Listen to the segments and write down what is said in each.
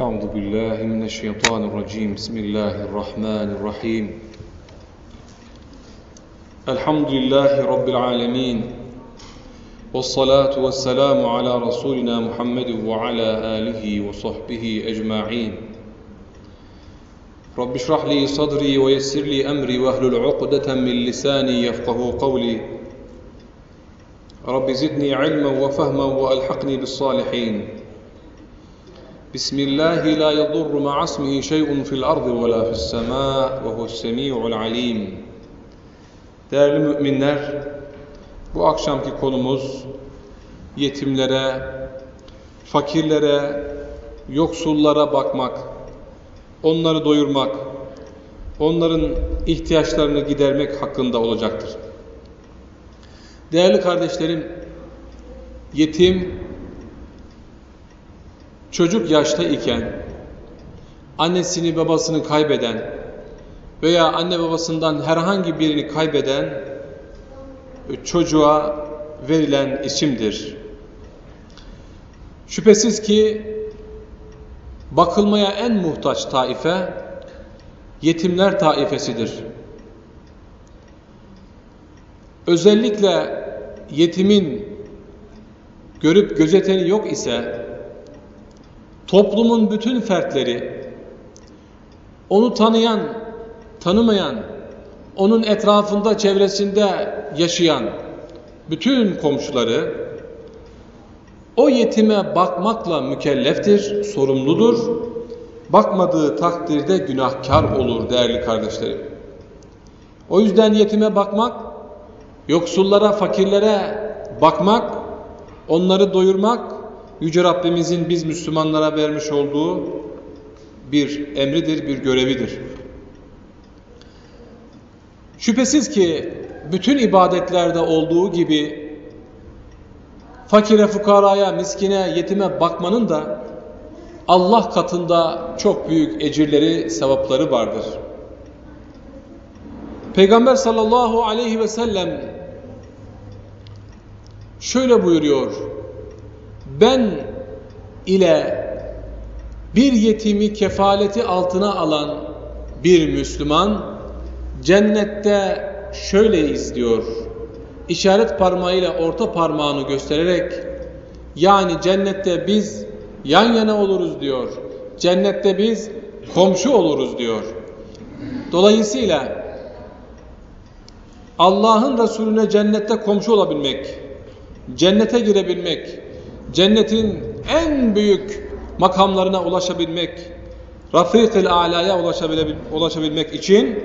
أعوذ بالله من الشيطان الرجيم. بسم الله الرحمن الرحيم. الحمد لله رب العالمين والصلاة والسلام على رسولنا محمد وعلى آله وصحبه أجمعين. رب اشرح لي صدري ويسر لي أمري واهلل عقدة من لساني يفقه قولي. رب زدني علما وفهما وألحقني بالصالحين. بسم الله لا يضر مع اسمه شيء في الأرض ولا في السماء وهو السميع العليم Değerli müminler, bu akşamki konumuz yetimlere, fakirlere, yoksullara bakmak, onları doyurmak, onların ihtiyaçlarını gidermek hakkında olacaktır. Değerli kardeşlerim, yetim çocuk yaşta iken annesini babasını kaybeden veya anne babasından herhangi birini kaybeden çocuğa verilen isimdir. Şüphesiz ki bakılmaya en muhtaç taife yetimler taifesidir. Özellikle yetimin görüp gözeteni yok ise toplumun bütün fertleri onu tanıyan, tanımayan, onun etrafında, çevresinde yaşayan bütün komşuları o yetime bakmakla mükelleftir, sorumludur. Bakmadığı takdirde günahkar olur değerli kardeşlerim. O yüzden yetime bakmak, yoksullara, fakirlere bakmak, onları doyurmak, Yüce Rabbimizin biz Müslümanlara vermiş olduğu bir emridir, bir görevidir. Şüphesiz ki bütün ibadetlerde olduğu gibi fakire, fukaraya, miskine, yetime bakmanın da Allah katında çok büyük ecirleri, sevapları vardır. Peygamber sallallahu aleyhi ve sellem şöyle buyuruyor. Ben ile bir yetimi kefaleti altına alan bir Müslüman cennette şöyle izliyor. İşaret parmağıyla orta parmağını göstererek yani cennette biz yan yana oluruz diyor. Cennette biz komşu oluruz diyor. Dolayısıyla Allah'ın Resulüne cennette komşu olabilmek, cennete girebilmek, cennetin en büyük makamlarına ulaşabilmek, Rafik-ül Ala'ya ulaşabilmek için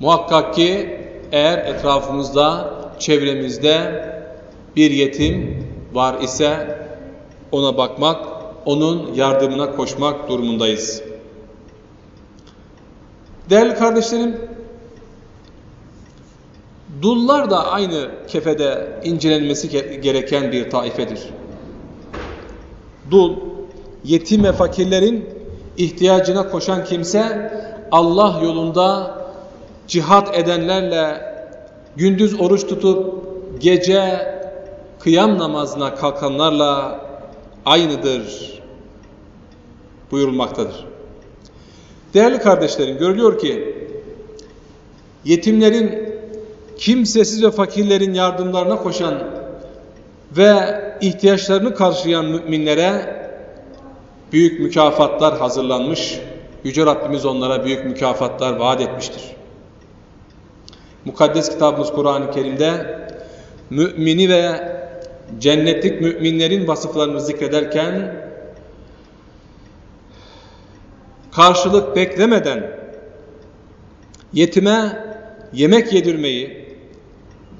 muhakkak ki eğer etrafımızda, çevremizde bir yetim var ise ona bakmak, onun yardımına koşmak durumundayız. Değerli kardeşlerim, dullar da aynı kefede incelenmesi gereken bir taifedir. Dul, yetim ve fakirlerin ihtiyacına koşan kimse Allah yolunda cihat edenlerle gündüz oruç tutup gece kıyam namazına kalkanlarla aynıdır buyurulmaktadır. Değerli kardeşlerim görülüyor ki yetimlerin kimsesiz ve fakirlerin yardımlarına koşan ve ihtiyaçlarını karşılayan müminlere büyük mükafatlar hazırlanmış. Yüce Rabbimiz onlara büyük mükafatlar vaat etmiştir. Mukaddes kitabımız Kur'an-ı Kerim'de mümini ve cennetlik müminlerin vasıflarını zikrederken karşılık beklemeden yetime yemek yedirmeyi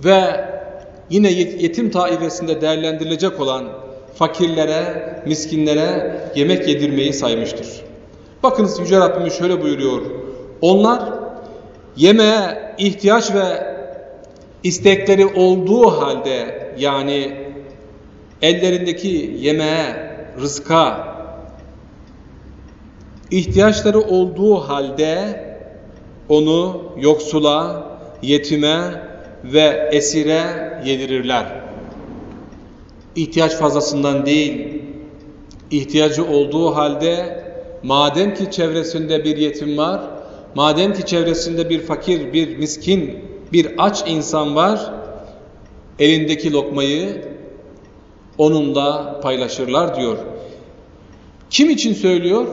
ve yine yetim taifesinde değerlendirilecek olan fakirlere, miskinlere yemek yedirmeyi saymıştır. Bakınız Yüce Rabbimiz şöyle buyuruyor. Onlar yemeğe ihtiyaç ve istekleri olduğu halde yani ellerindeki yemeğe, rızka ihtiyaçları olduğu halde onu yoksula, yetime ve esire yedirirler. İhtiyaç fazlasından değil, ihtiyacı olduğu halde madem ki çevresinde bir yetim var, madem ki çevresinde bir fakir, bir miskin, bir aç insan var, elindeki lokmayı onunla paylaşırlar diyor. Kim için söylüyor?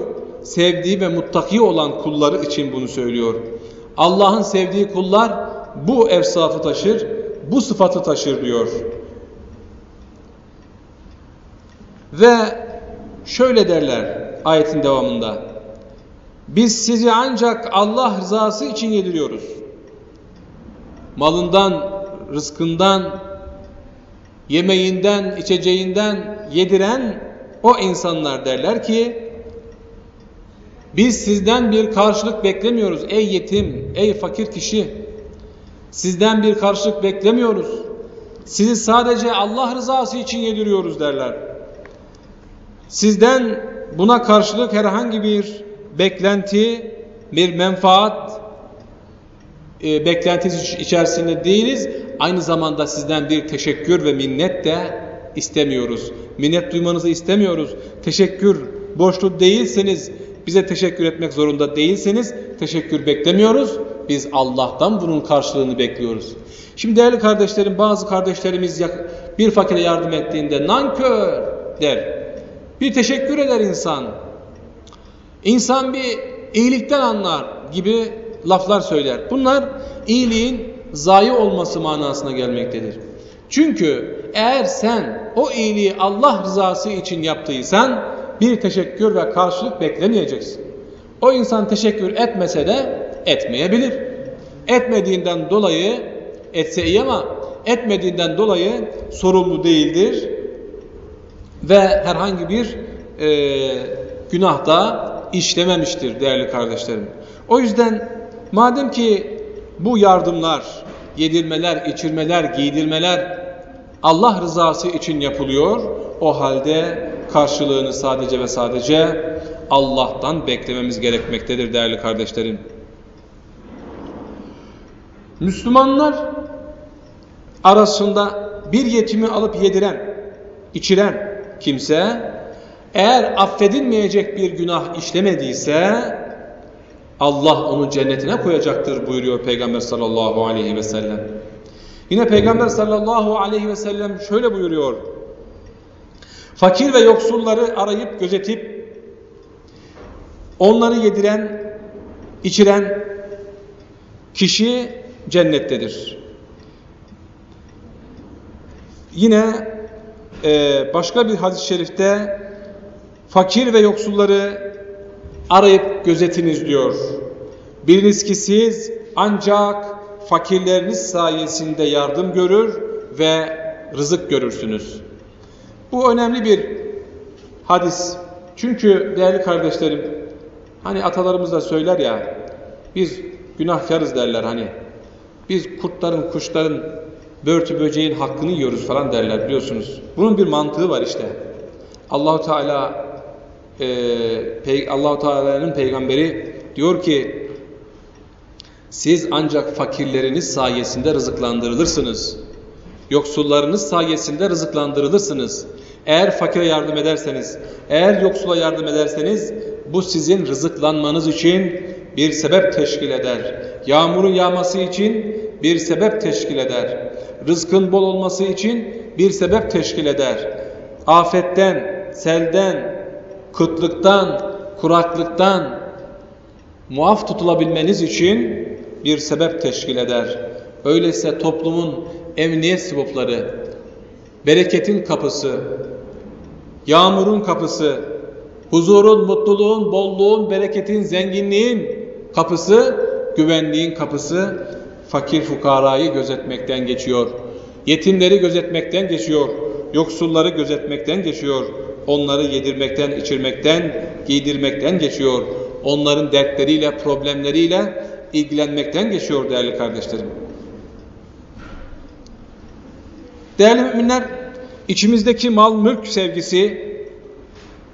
Sevdiği ve muttaki olan kulları için bunu söylüyor. Allah'ın sevdiği kullar bu efsafı taşır, bu sıfatı taşır diyor. Ve şöyle derler ayetin devamında. Biz sizi ancak Allah rızası için yediriyoruz. Malından, rızkından, yemeğinden, içeceğinden yediren o insanlar derler ki biz sizden bir karşılık beklemiyoruz ey yetim, ey fakir kişi. Sizden bir karşılık beklemiyoruz. Sizi sadece Allah rızası için yediriyoruz derler. Sizden buna karşılık herhangi bir beklenti, bir menfaat e, beklentisi içerisinde değiliz. Aynı zamanda sizden bir teşekkür ve minnet de istemiyoruz. Minnet duymanızı istemiyoruz. Teşekkür borçlu değilseniz, bize teşekkür etmek zorunda değilseniz teşekkür beklemiyoruz. Biz Allah'tan bunun karşılığını bekliyoruz. Şimdi değerli kardeşlerim bazı kardeşlerimiz bir fakire yardım ettiğinde nankör der. Bir teşekkür eder insan. İnsan bir iyilikten anlar gibi laflar söyler. Bunlar iyiliğin zayi olması manasına gelmektedir. Çünkü eğer sen o iyiliği Allah rızası için yaptıysan bir teşekkür ve karşılık beklemeyeceksin. O insan teşekkür etmese de etmeyebilir. Etmediğinden dolayı etse iyi ama etmediğinden dolayı sorumlu değildir ve herhangi bir e, günah da işlememiştir değerli kardeşlerim. O yüzden madem ki bu yardımlar, yedirmeler, içirmeler, giydirmeler Allah rızası için yapılıyor, o halde karşılığını sadece ve sadece Allah'tan beklememiz gerekmektedir değerli kardeşlerim. Müslümanlar arasında bir yetimi alıp yediren, içiren kimse eğer affedilmeyecek bir günah işlemediyse Allah onu cennetine koyacaktır buyuruyor Peygamber sallallahu aleyhi ve sellem. Yine Peygamber sallallahu aleyhi ve sellem şöyle buyuruyor. Fakir ve yoksulları arayıp gözetip onları yediren, içiren kişi cennettedir. Yine e, başka bir hadis-i şerifte fakir ve yoksulları arayıp gözetiniz diyor. Biliniz ki siz ancak fakirleriniz sayesinde yardım görür ve rızık görürsünüz. Bu önemli bir hadis. Çünkü değerli kardeşlerim, hani atalarımız da söyler ya, biz günahkarız derler hani. Biz kurtların, kuşların, börtü böceğin hakkını yiyoruz falan derler biliyorsunuz. Bunun bir mantığı var işte. Allahu Teala e, Allahu Teala'nın peygamberi diyor ki siz ancak fakirleriniz sayesinde rızıklandırılırsınız. Yoksullarınız sayesinde rızıklandırılırsınız. Eğer fakire yardım ederseniz, eğer yoksula yardım ederseniz bu sizin rızıklanmanız için bir sebep teşkil eder. Yağmurun yağması için bir sebep teşkil eder. Rızkın bol olması için bir sebep teşkil eder. Afetten, selden, kıtlıktan, kuraklıktan muaf tutulabilmeniz için bir sebep teşkil eder. Öyleyse toplumun emniyet sıvıfları, bereketin kapısı, yağmurun kapısı, huzurun, mutluluğun, bolluğun, bereketin, zenginliğin kapısı, güvenliğin kapısı fakir fukarayı gözetmekten geçiyor. Yetimleri gözetmekten geçiyor. Yoksulları gözetmekten geçiyor. Onları yedirmekten, içirmekten, giydirmekten geçiyor. Onların dertleriyle, problemleriyle ilgilenmekten geçiyor değerli kardeşlerim. Değerli müminler, içimizdeki mal mülk sevgisi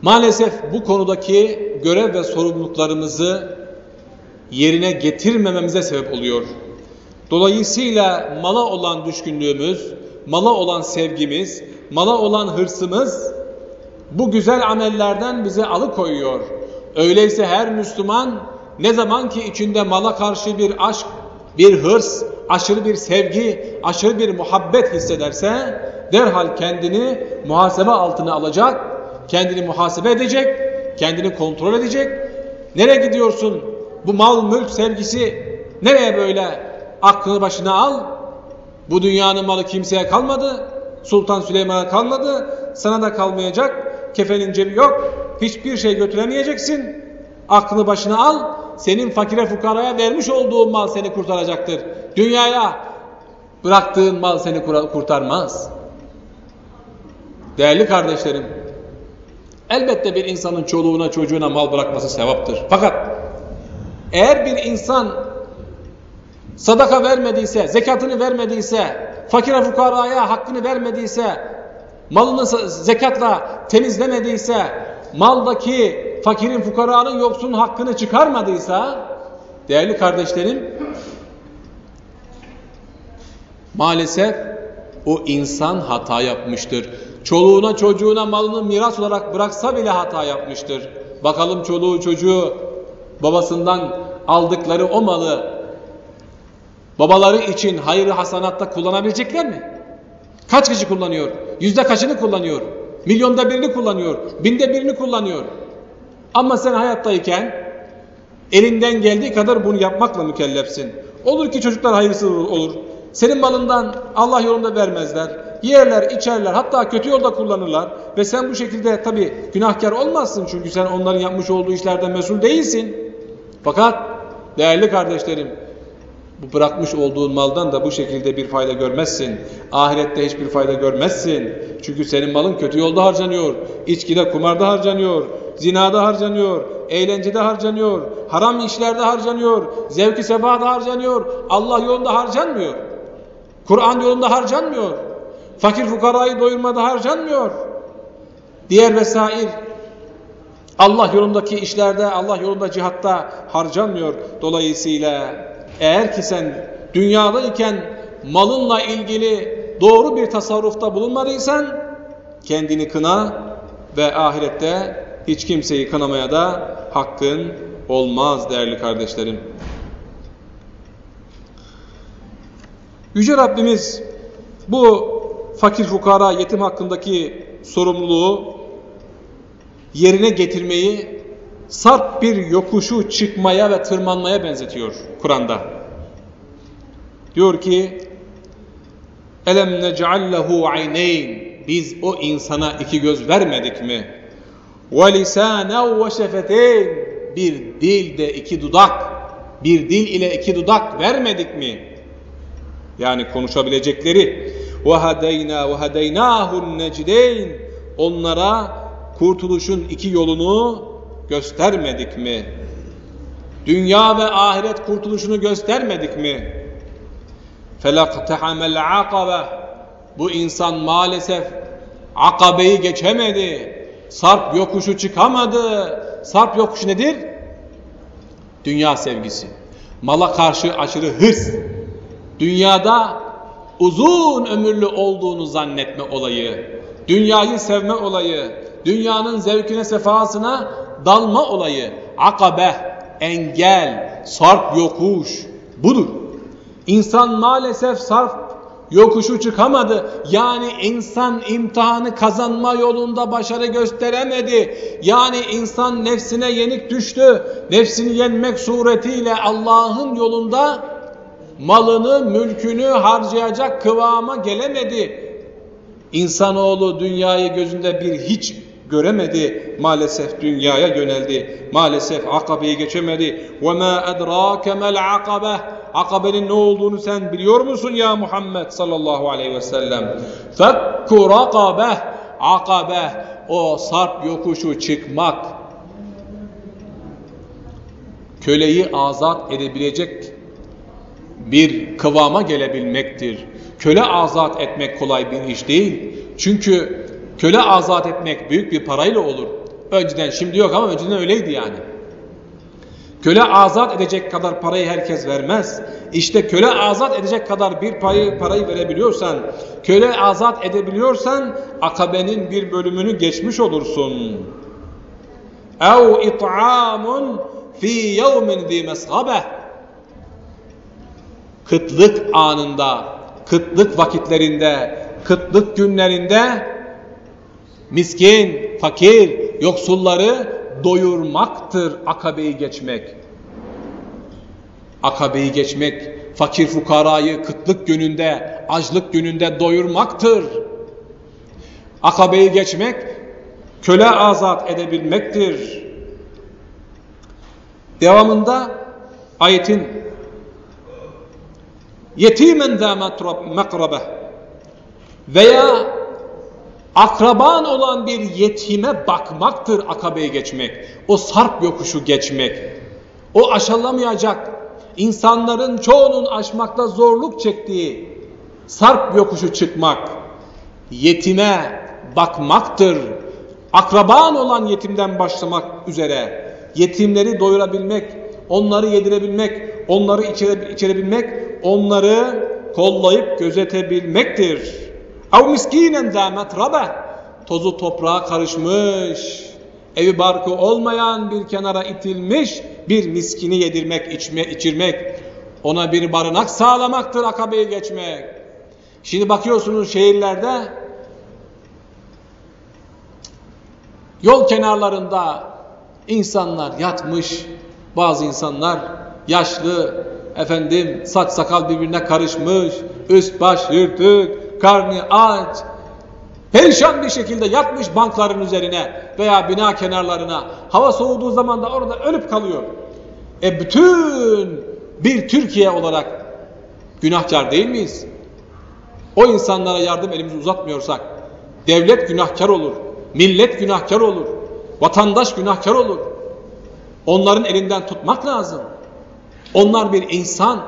maalesef bu konudaki görev ve sorumluluklarımızı yerine getirmememize sebep oluyor. Dolayısıyla mala olan düşkünlüğümüz, mala olan sevgimiz, mala olan hırsımız bu güzel amellerden bizi alıkoyuyor. Öyleyse her Müslüman ne zaman ki içinde mala karşı bir aşk, bir hırs, aşırı bir sevgi, aşırı bir muhabbet hissederse derhal kendini muhasebe altına alacak, kendini muhasebe edecek, kendini kontrol edecek. Nereye gidiyorsun? Bu mal mülk sevgisi nereye böyle aklını başına al? Bu dünyanın malı kimseye kalmadı. Sultan Süleyman'a kalmadı. Sana da kalmayacak. Kefenin cebi yok. Hiçbir şey götüremeyeceksin. Aklını başına al. Senin fakire fukaraya vermiş olduğun mal seni kurtaracaktır. Dünyaya bıraktığın mal seni kurtarmaz. Değerli kardeşlerim, elbette bir insanın çoluğuna çocuğuna mal bırakması sevaptır. Fakat eğer bir insan sadaka vermediyse, zekatını vermediyse, fakire fukaraya hakkını vermediyse, malını zekatla temizlemediyse, maldaki fakirin fukaranın yoksun hakkını çıkarmadıysa, değerli kardeşlerim, maalesef o insan hata yapmıştır. Çoluğuna çocuğuna malını miras olarak bıraksa bile hata yapmıştır. Bakalım çoluğu çocuğu babasından aldıkları o malı babaları için hayırlı hasanatta kullanabilecekler mi? Kaç kişi kullanıyor? Yüzde kaçını kullanıyor? Milyonda birini kullanıyor? Binde birini kullanıyor? Ama sen hayattayken elinden geldiği kadar bunu yapmakla mükellefsin. Olur ki çocuklar hayırsız olur. Senin malından Allah yolunda vermezler. Yerler, içerler, hatta kötü yolda kullanırlar. Ve sen bu şekilde tabi günahkar olmazsın çünkü sen onların yapmış olduğu işlerden mesul değilsin. Fakat değerli kardeşlerim, bırakmış olduğun maldan da bu şekilde bir fayda görmezsin. Ahirette hiçbir fayda görmezsin. Çünkü senin malın kötü yolda harcanıyor. İçkide, kumarda harcanıyor. Zinada harcanıyor. Eğlencede harcanıyor. Haram işlerde harcanıyor. Zevki sefada harcanıyor. Allah yolunda harcanmıyor. Kur'an yolunda harcanmıyor. Fakir fukarayı doyurmada harcanmıyor. Diğer vesair Allah yolundaki işlerde, Allah yolunda cihatta harcanmıyor. Dolayısıyla eğer ki sen dünyadayken malınla ilgili doğru bir tasarrufta bulunmadıysan kendini kına ve ahirette hiç kimseyi kınamaya da hakkın olmaz değerli kardeşlerim. Yüce Rabbimiz bu fakir fukara yetim hakkındaki sorumluluğu yerine getirmeyi sarp bir yokuşu çıkmaya ve tırmanmaya benzetiyor Kur'an'da. Diyor ki Elem nec'allehu ayneyn Biz o insana iki göz vermedik mi? Ve lisâne ve şefeteyn Bir dil de iki dudak bir dil ile iki dudak vermedik mi? Yani konuşabilecekleri ve hadeyna ve hadeynahun necdeyn onlara kurtuluşun iki yolunu göstermedik mi? Dünya ve ahiret kurtuluşunu göstermedik mi? فَلَقْتَحَمَ الْعَقَبَ Bu insan maalesef akabeyi geçemedi. Sarp yokuşu çıkamadı. Sarp yokuş nedir? Dünya sevgisi. Mala karşı aşırı hırs. Dünyada uzun ömürlü olduğunu zannetme olayı. Dünyayı sevme olayı. Dünyanın zevkine sefasına dalma olayı, akabe, engel, sarp yokuş budur. İnsan maalesef sarp yokuşu çıkamadı. Yani insan imtihanı kazanma yolunda başarı gösteremedi. Yani insan nefsine yenik düştü. Nefsini yenmek suretiyle Allah'ın yolunda malını, mülkünü harcayacak kıvama gelemedi. İnsanoğlu dünyayı gözünde bir hiç göremedi. Maalesef dünyaya yöneldi. Maalesef akabeyi geçemedi. وَمَا أَدْرَاكَ مَا الْعَقَبَةِ Akabenin ne olduğunu sen biliyor musun ya Muhammed sallallahu aleyhi ve sellem? فَكُّ رَقَبَةِ Akabe o sarp yokuşu çıkmak. Köleyi azat edebilecek bir kıvama gelebilmektir. Köle azat etmek kolay bir iş değil. Çünkü Köle azat etmek büyük bir parayla olur. Önceden şimdi yok ama önceden öyleydi yani. Köle azat edecek kadar parayı herkes vermez. İşte köle azat edecek kadar bir parayı, parayı verebiliyorsan, köle azat edebiliyorsan akabenin bir bölümünü geçmiş olursun. اَوْ اِطْعَامٌ ف۪ي يَوْمٍ ذِي مَسْغَبَةٍ Kıtlık anında, kıtlık vakitlerinde, kıtlık günlerinde miskin, fakir, yoksulları doyurmaktır akabeyi geçmek. Akabeyi geçmek, fakir fukarayı kıtlık gününde, açlık gününde doyurmaktır. Akabeyi geçmek, köle azat edebilmektir. Devamında ayetin yetimen zâ mekrabe veya akraban olan bir yetime bakmaktır akabeyi geçmek. O sarp yokuşu geçmek. O aşılamayacak insanların çoğunun aşmakta zorluk çektiği sarp yokuşu çıkmak. Yetime bakmaktır. Akraban olan yetimden başlamak üzere. Yetimleri doyurabilmek, onları yedirebilmek, onları içire, içirebilmek, onları kollayıp gözetebilmektir. Ev miskinen zâ metrabe. Tozu toprağa karışmış, evi barkı olmayan bir kenara itilmiş bir miskini yedirmek, içme, içirmek, ona bir barınak sağlamaktır akabeyi geçmek. Şimdi bakıyorsunuz şehirlerde yol kenarlarında insanlar yatmış, bazı insanlar yaşlı, efendim saç sakal birbirine karışmış, üst baş yırtık, karnı aç, perişan bir şekilde yatmış bankların üzerine veya bina kenarlarına. Hava soğuduğu zaman da orada ölüp kalıyor. E bütün bir Türkiye olarak günahkar değil miyiz? O insanlara yardım elimizi uzatmıyorsak devlet günahkar olur, millet günahkar olur, vatandaş günahkar olur. Onların elinden tutmak lazım. Onlar bir insan.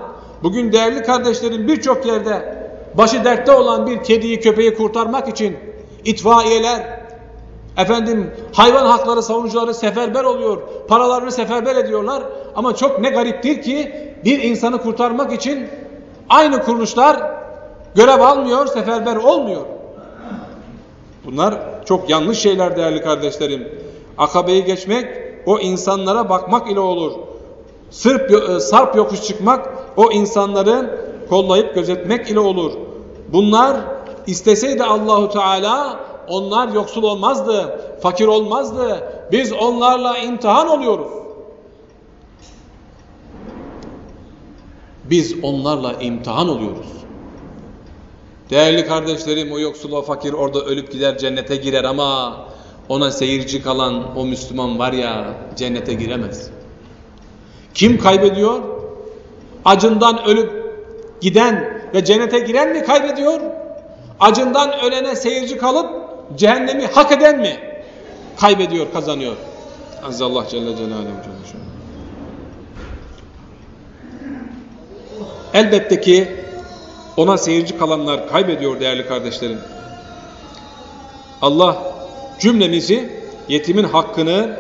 Bugün değerli kardeşlerim birçok yerde başı dertte olan bir kediyi köpeği kurtarmak için itfaiyeler, efendim hayvan hakları savunucuları seferber oluyor, paralarını seferber ediyorlar ama çok ne gariptir ki bir insanı kurtarmak için aynı kuruluşlar görev almıyor, seferber olmuyor. Bunlar çok yanlış şeyler değerli kardeşlerim. Akabeyi geçmek o insanlara bakmak ile olur. Sırp, e, sarp yokuş çıkmak o insanları kollayıp gözetmek ile olur. Bunlar isteseydi Allahu Teala onlar yoksul olmazdı, fakir olmazdı. Biz onlarla imtihan oluyoruz. Biz onlarla imtihan oluyoruz. Değerli kardeşlerim o yoksul o fakir orada ölüp gider cennete girer ama ona seyirci kalan o Müslüman var ya cennete giremez. Kim kaybediyor? Acından ölüp giden ve cennete giren mi kaybediyor? Acından ölene seyirci kalıp cehennemi hak eden mi kaybediyor, kazanıyor? Azze Allah Celle Celaluhu Elbette ki ona seyirci kalanlar kaybediyor değerli kardeşlerim. Allah cümlemizi yetimin hakkını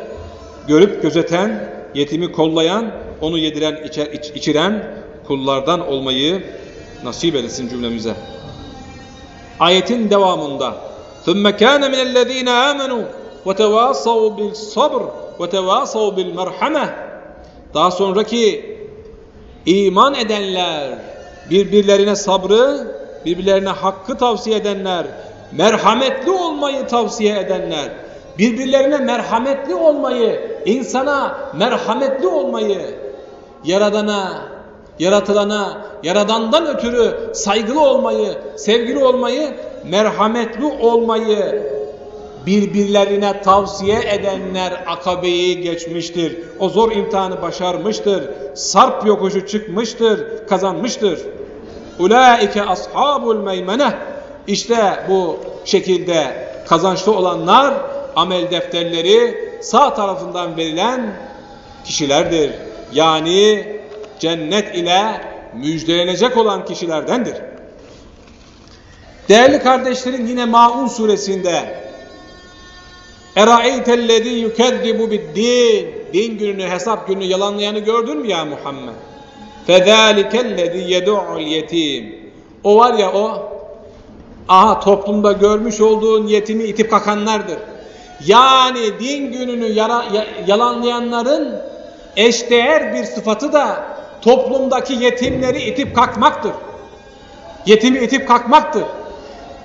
görüp gözeten, yetimi kollayan, onu yediren, içer, iç, içiren kullardan olmayı nasip edesin cümlemize. Ayetin devamında ثُمَّ كَانَ مِنَ الَّذ۪ينَ آمَنُوا وَتَوَاصَوْا بِالصَّبْرِ وَتَوَاصَوْا بِالْمَرْحَمَةِ Daha sonraki iman edenler, birbirlerine sabrı, birbirlerine hakkı tavsiye edenler, merhametli olmayı tavsiye edenler, birbirlerine merhametli olmayı, insana merhametli olmayı, Yaradana, yaratılana, yaradandan ötürü saygılı olmayı, sevgili olmayı, merhametli olmayı birbirlerine tavsiye edenler akabeyi geçmiştir. O zor imtihanı başarmıştır. Sarp yokuşu çıkmıştır, kazanmıştır. Ulaike ashabul meymene. İşte bu şekilde kazançlı olanlar amel defterleri sağ tarafından verilen kişilerdir. Yani cennet ile müjdelenecek olan kişilerdendir. Değerli kardeşlerim yine Maun suresinde Eraeytellezî yukezzibu biddin din gününü, hesap gününü yalanlayanı gördün mü ya Muhammed? فَذَٰلِكَ الَّذ۪ي يَدُعُ الْيَت۪يمِ O var ya o, aha toplumda görmüş olduğun yetimi itip kakanlardır. Yani din gününü yara, yalanlayanların eşdeğer bir sıfatı da toplumdaki yetimleri itip kalkmaktır. Yetimi itip kalkmaktır.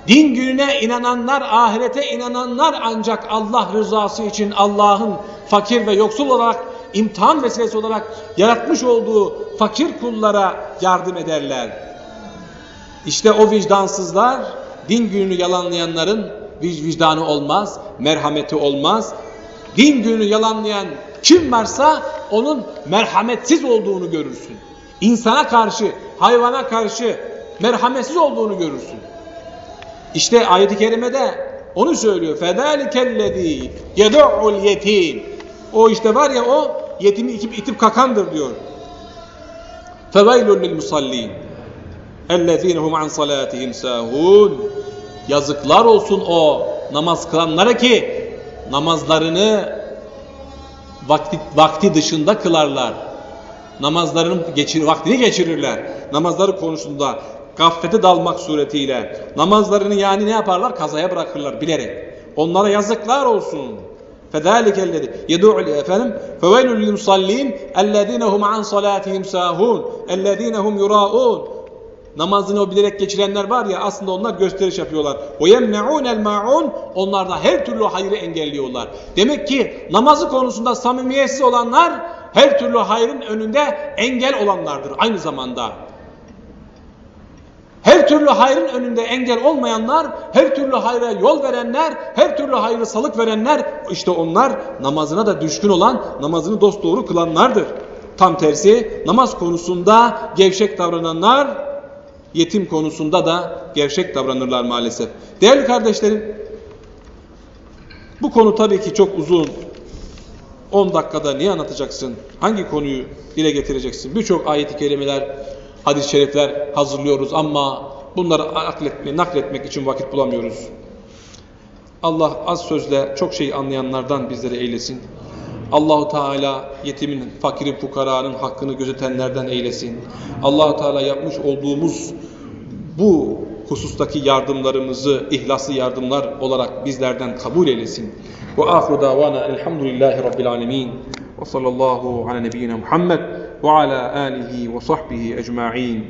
Din gününe inananlar, ahirete inananlar ancak Allah rızası için Allah'ın fakir ve yoksul olarak imtihan vesilesi olarak yaratmış olduğu fakir kullara yardım ederler. İşte o vicdansızlar din gününü yalanlayanların vicdanı olmaz, merhameti olmaz Din gününü yalanlayan kim varsa onun merhametsiz olduğunu görürsün. İnsana karşı, hayvana karşı merhametsiz olduğunu görürsün. İşte ayet-i kerimede onu söylüyor. فَذَٰلِكَ يَدُعُّ الْيَتِيمِ O işte var ya o yetimi itip, itip kakandır diyor. فَوَيْلٌ لِلْمُصَلِّينَ اَلَّذ۪ينَ هُمْ عَنْ صَلَاتِهِمْ سَاهُونَ Yazıklar olsun o namaz kılanlara ki namazlarını vakti, vakti dışında kılarlar. Namazlarının geçir, vaktini geçirirler. Namazları konusunda gaflete dalmak suretiyle namazlarını yani ne yaparlar? Kazaya bırakırlar bilerek. Onlara yazıklar olsun. فَذَٰلِكَ الَّذِي يَدُعُ efendim فَوَيْلُ لِلْمُصَلِّينَ الَّذ۪ينَ هُمْ عَنْ صَلَاتِهِمْ سَاهُونَ الَّذ۪ينَ هُمْ يُرَاءُونَ namazını o bilerek geçirenler var ya aslında onlar gösteriş yapıyorlar. O yemmeun el maun onlar da her türlü hayrı engelliyorlar. Demek ki namazı konusunda samimiyetsiz olanlar her türlü hayrın önünde engel olanlardır aynı zamanda. Her türlü hayrın önünde engel olmayanlar, her türlü hayra yol verenler, her türlü hayrı salık verenler işte onlar namazına da düşkün olan, namazını dosdoğru kılanlardır. Tam tersi namaz konusunda gevşek davrananlar yetim konusunda da gevşek davranırlar maalesef. Değerli kardeşlerim, bu konu tabii ki çok uzun. 10 dakikada niye anlatacaksın? Hangi konuyu dile getireceksin? Birçok ayet-i kerimeler, hadis-i şerifler hazırlıyoruz ama bunları akletme, nakletmek için vakit bulamıyoruz. Allah az sözle çok şey anlayanlardan bizleri eylesin. Allahu Teala yetimin, fakirin, fukaranın hakkını gözetenlerden eylesin. Allahu Teala yapmış olduğumuz bu husustaki yardımlarımızı ihlaslı yardımlar olarak bizlerden kabul eylesin. Ve ahru davana elhamdülillahi rabbil alemin. Ve sallallahu ala nebiyyina Muhammed ve ala alihi ve sahbihi ecma'in.